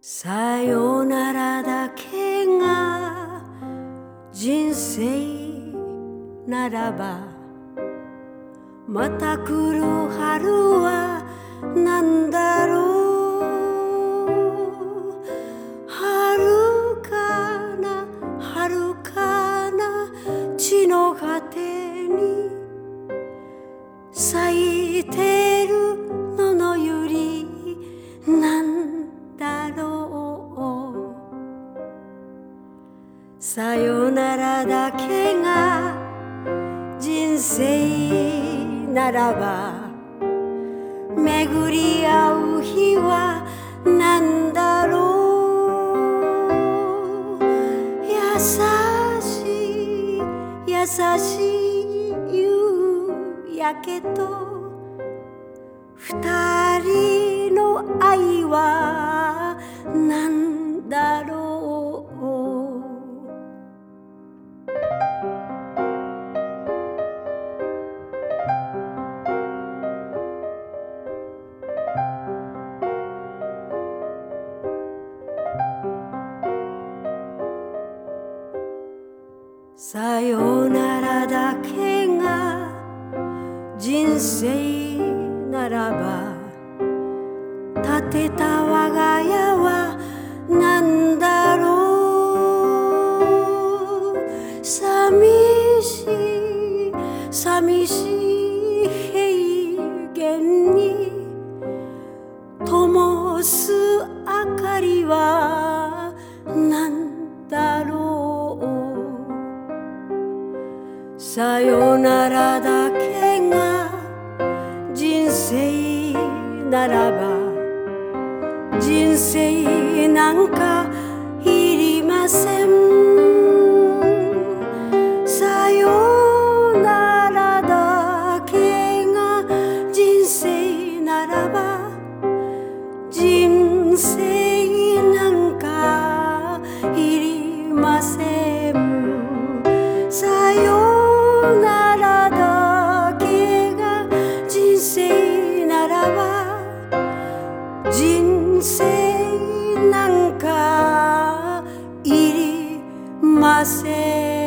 さよならだけが人生ならばまた来る春はさよならだけが人生ならば巡り合う日は何だろう。優しい優しい夕焼けと二人さよならだけが人生ならば建てた我が家さよならだけが人生ならば人生なんかいりません。さよならだけが人生ならば人生 nascer.